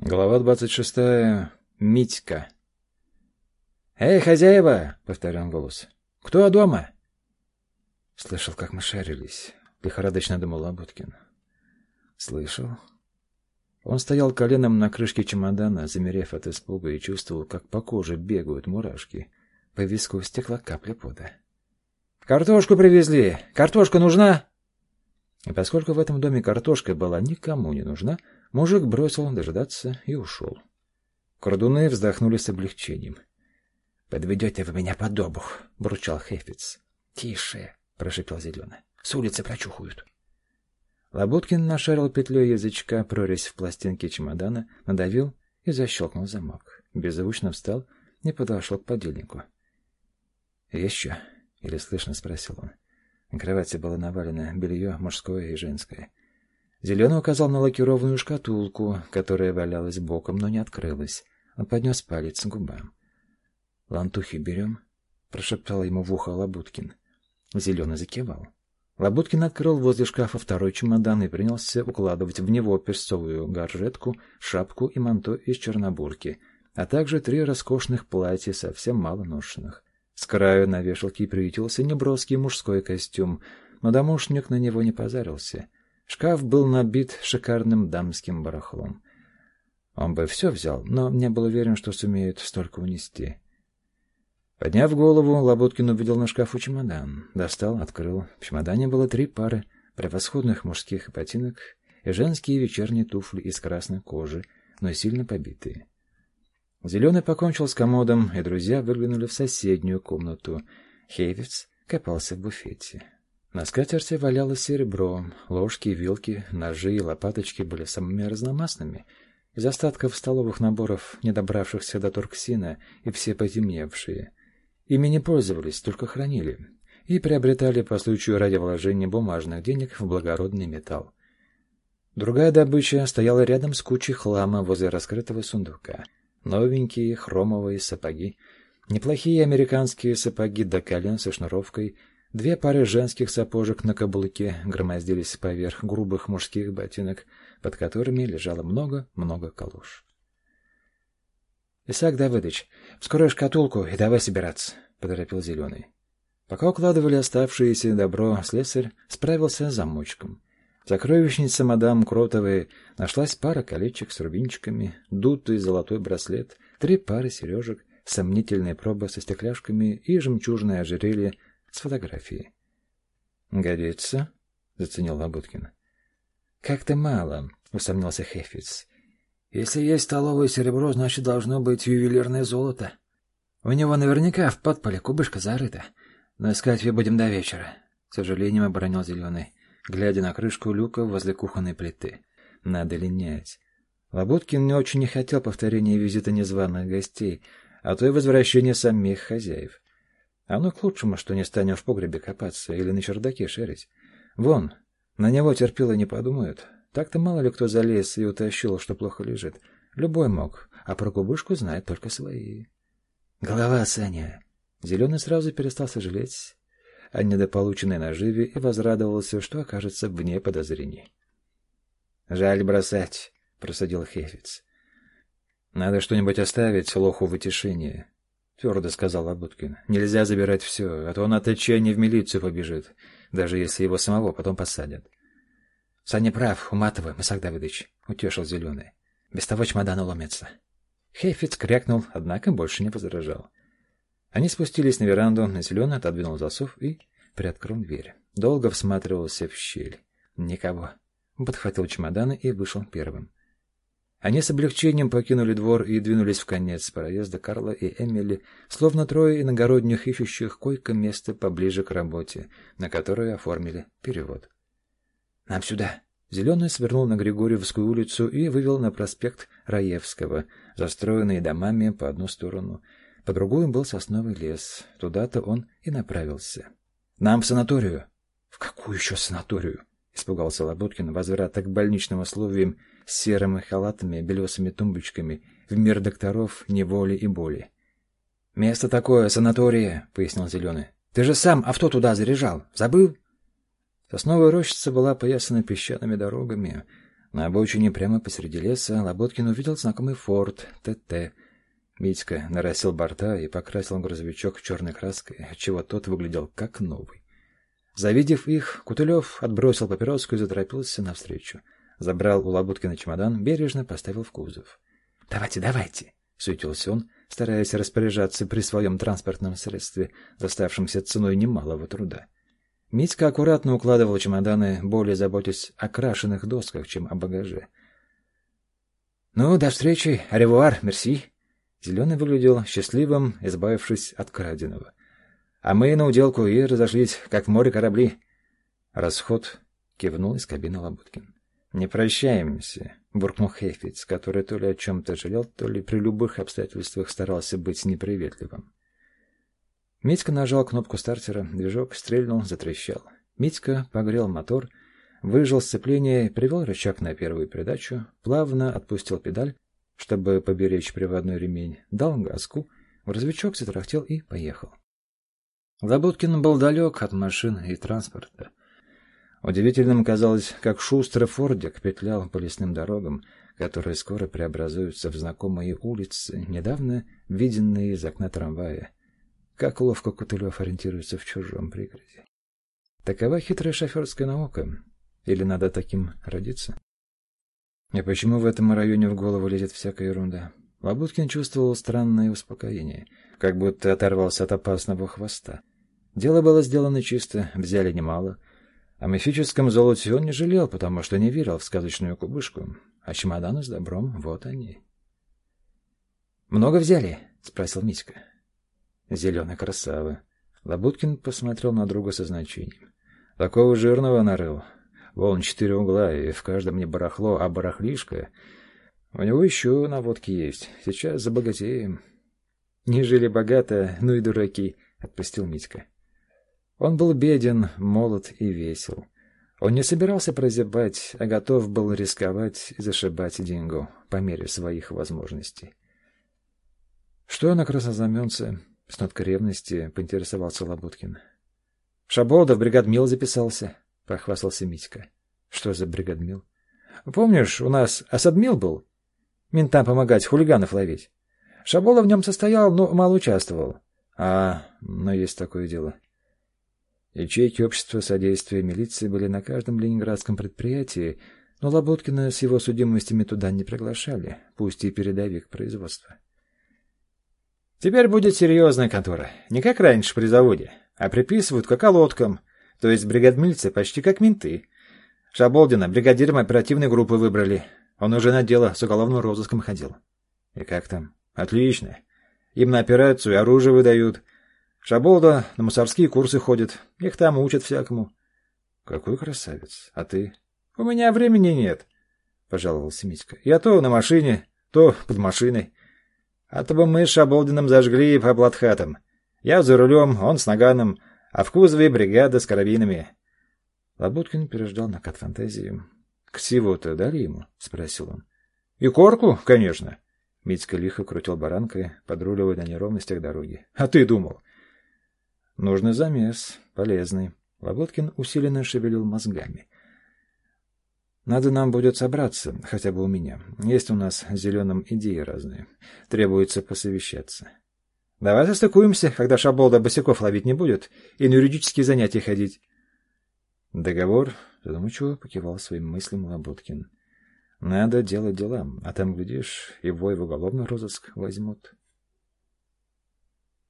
Глава двадцать шестая. Митька. «Эй, хозяева!» — повторял голос. «Кто дома?» Слышал, как мы шарились. Лихорадочно думал Лоботкин. Слышал. Он стоял коленом на крышке чемодана, замерев от испуга, и чувствовал, как по коже бегают мурашки. По виску стекла капля пота. «Картошку привезли! Картошка нужна?» И поскольку в этом доме картошка была никому не нужна, Мужик бросил дожидаться и ушел. Кордуны вздохнули с облегчением. — Подведете вы меня под обух, — бурчал Хефиц. — Тише, — прошипел Зеленый. — С улицы прочухают. Лоботкин нашарил петлей язычка прорезь в пластинке чемодана, надавил и защелкнул замок. Беззвучно встал и подошел к подельнику. — Еще? — или слышно спросил он. На кровати было навалено белье мужское и женское. Зеленый указал на лакированную шкатулку, которая валялась боком, но не открылась. Он поднес палец к губам. — Лантухи берем? — прошептал ему в ухо Лабуткин. Зеленый закивал. Лабуткин открыл возле шкафа второй чемодан и принялся укладывать в него перцовую горжетку, шапку и манто из чернобурки, а также три роскошных платья, совсем мало ношенных. С краю на вешалке приютился неброский мужской костюм, но домушник на него не позарился — Шкаф был набит шикарным дамским барахлом. Он бы все взял, но не был уверен, что сумеет столько унести. Подняв голову, Лоботкин увидел на шкафу чемодан. Достал, открыл. В чемодане было три пары превосходных мужских ботинок и женские вечерние туфли из красной кожи, но сильно побитые. Зеленый покончил с комодом, и друзья выглянули в соседнюю комнату. Хейвиц копался в буфете. На скатерти валялось серебро, ложки, вилки, ножи и лопаточки были самыми разномастными. Из остатков столовых наборов, не добравшихся до торксина, и все потемневшие. Ими не пользовались, только хранили. И приобретали по случаю ради вложения бумажных денег в благородный металл. Другая добыча стояла рядом с кучей хлама возле раскрытого сундука. Новенькие хромовые сапоги, неплохие американские сапоги до колен со шнуровкой — Две пары женских сапожек на каблуке громоздились поверх грубых мужских ботинок, под которыми лежало много-много калош. «Исаак Давыдович, вскрой шкатулку и давай собираться», — поторопил Зеленый. Пока укладывали оставшееся добро, слесарь справился с замочком. В сокровищнице мадам Кротовой нашлась пара колечек с рубинчиками, дутый золотой браслет, три пары сережек, сомнительная проба со стекляшками и жемчужное ожерелье с фотографией. «Годится?» — заценил Лабуткин. «Как-то мало», — усомнился Хефиц. «Если есть столовое серебро, значит, должно быть ювелирное золото. У него наверняка в подполе кубышка зарыта, но искать ее будем до вечера», — с сожалением оборонил Зеленый, глядя на крышку люка возле кухонной плиты. «Надо линять». Лабуткин не очень не хотел повторения визита незваных гостей, а то и возвращения самих хозяев. Оно к лучшему, что не станем в погребе копаться или на чердаке шерить. Вон, на него терпило не подумают. Так-то мало ли кто залез и утащил, что плохо лежит. Любой мог, а про кубышку знает только свои. Голова, Саня. Зеленый сразу перестал сожалеть о недополученной наживе и возрадовался, что окажется вне подозрений. «Жаль бросать», — просадил Хефиц. «Надо что-нибудь оставить лоху в утешение. — твердо сказал Лабуткин. — Нельзя забирать все, а то он от отчаяния в милицию побежит, даже если его самого потом посадят. — Саня прав, уматывай, Масак Давыдович, — утешил Зеленый. — Без того чемодан уломится. Хейфиц крякнул, однако больше не возражал. Они спустились на веранду, на Зеленый отодвинул засов и приоткрыл дверь. Долго всматривался в щель. Никого. Подхватил чемоданы и вышел первым. Они с облегчением покинули двор и двинулись в конец проезда Карла и Эмили, словно трое иногородних ищущих койко-место поближе к работе, на которую оформили перевод. «Нам сюда!» Зеленый свернул на Григорьевскую улицу и вывел на проспект Раевского, застроенный домами по одну сторону. По другую был сосновый лес. Туда-то он и направился. «Нам в санаторию!» «В какую еще санаторию?» — испугался Лоботкин, возврата к больничным условиям с серыми халатами, белесыми тумбочками, в мир докторов, неволи и боли. «Место такое, санатория», — пояснил Зеленый. «Ты же сам авто туда заряжал. Забыл?» Сосновая рощица была поясана песчаными дорогами. На обочине прямо посреди леса Лоботкин увидел знакомый форт ТТ. Митька нарастил борта и покрасил грузовичок черной краской, отчего тот выглядел как новый. Завидев их, Кутылев отбросил папироску и заторопился навстречу. Забрал у Лабуткина чемодан, бережно поставил в кузов. — Давайте, давайте! — суетился он, стараясь распоряжаться при своем транспортном средстве, доставшемся ценой немалого труда. Митька аккуратно укладывал чемоданы, более заботясь о крашеных досках, чем о багаже. — Ну, до встречи, аревуар, мерси! Зеленый выглядел счастливым, избавившись от краденого. А мы на уделку и разошлись, как в море корабли. Расход кивнул из кабины Лабуткин. «Не прощаемся», — буркнул Хейфиц, который то ли о чем-то жалел, то ли при любых обстоятельствах старался быть неприветливым. Митька нажал кнопку стартера, движок стрельнул, затрещал. Митька погрел мотор, выжил сцепление, привел рычаг на первую передачу, плавно отпустил педаль, чтобы поберечь приводной ремень, дал газку, грузовичок затрахтел и поехал. Лабуткин был далек от машин и транспорта. Удивительным казалось, как шустро Фордик петлял по лесным дорогам, которые скоро преобразуются в знакомые улицы, недавно виденные из окна трамвая. Как ловко Кутылев ориентируется в чужом пригороде. Такова хитрая шоферская наука. Или надо таким родиться? И почему в этом районе в голову лезет всякая ерунда? Лабуткин чувствовал странное успокоение, как будто оторвался от опасного хвоста. Дело было сделано чисто, взяли немало. О мифическом золоте он не жалел, потому что не верил в сказочную кубышку. А чемоданы с добром — вот они. «Много взяли?» — спросил Митька. «Зеленая красава». Лабуткин посмотрел на друга со значением. «Такого жирного нарыл. Вон четыре угла, и в каждом не барахло, а барахлишко. У него еще наводки есть. Сейчас забогатеем». «Не жили богато, ну и дураки», — отпустил Митька. Он был беден, молод и весел. Он не собирался прозябать, а готов был рисковать и зашибать деньгу по мере своих возможностей. Что на краснознаменце? С ноткой ревности поинтересовался Лабуткин. Шаболда в бригадмил записался, похвастался Митька. Что за бригадмил? Помнишь, у нас осадмил был? Ментам помогать, хулиганов ловить. Шабола в нем состоял, но мало участвовал. А, но есть такое дело. Ячейки общества содействия милиции были на каждом ленинградском предприятии, но Лоботкина с его судимостями туда не приглашали, пусть и передовик производства. Теперь будет серьезная контора. Не как раньше при заводе, а приписывают к околоткам, то есть бригадмильцы почти как менты. Шаболдина бригадиром оперативной группы выбрали. Он уже на дело с уголовным розыском ходил. И как там? Отлично. Им на операцию оружие выдают — Шаболда на мусорские курсы ходит. Их там учат всякому. — Какой красавец. А ты? — У меня времени нет, — пожаловался Митька. — Я то на машине, то под машиной. А то бы мы с Шаболдиным зажгли по блатхатам. Я за рулем, он с наганом, а в кузове бригада с карабинами. Лабуткин переждал накат фантазии. — Ксиву-то дали ему? — спросил он. — И корку, конечно. Митька лихо крутил баранкой, подруливая на неровностях дороги. — А ты думал? Нужный замес, полезный. Лоботкин усиленно шевелил мозгами. Надо нам будет собраться, хотя бы у меня. Есть у нас с зеленым идеи разные. Требуется посовещаться. Давай состыкуемся, когда Шаболда босиков ловить не будет и на юридические занятия ходить. Договор задумчиво покивал своим мыслям Лоботкин. Надо делать дела, а там, глядишь, и бой в уголовный розыск возьмут.